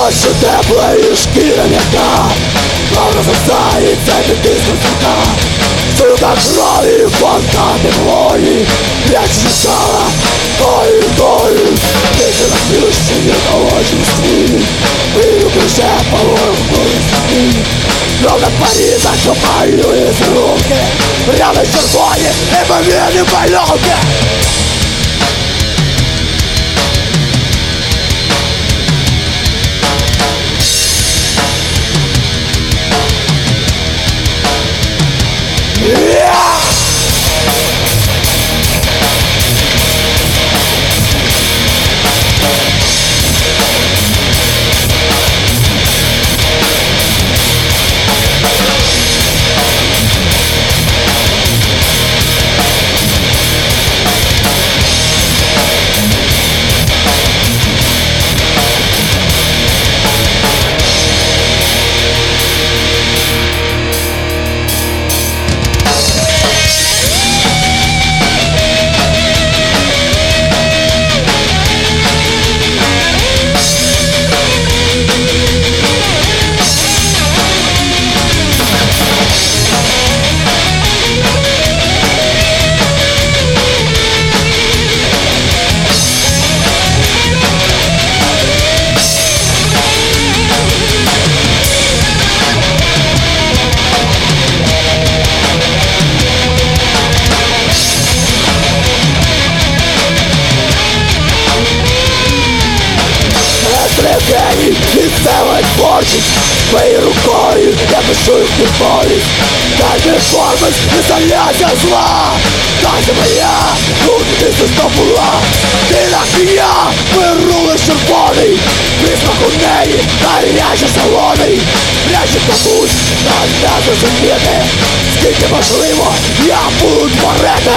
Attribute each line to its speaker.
Speaker 1: Твої шкіра м'яка Правда застається під тиском сука Сука крові, фонтани вогні Прячь жала, тою, тою Тише на плющині холодні стіни Пию ключе полою в колесі Правда Парижа, що палює з руки. Прямо червоні, неймовірні пальоки Розрегені місцевої творчість Своєю рукою я пишу їх підборість Дай форми ізоляція зла. Дай моя, тут ти сусто була Ти нахія, вирули червоний. Присмак у неї, гарячі салони Пряче комусь, та не зрозуміти. Скільки можливо, я буду творити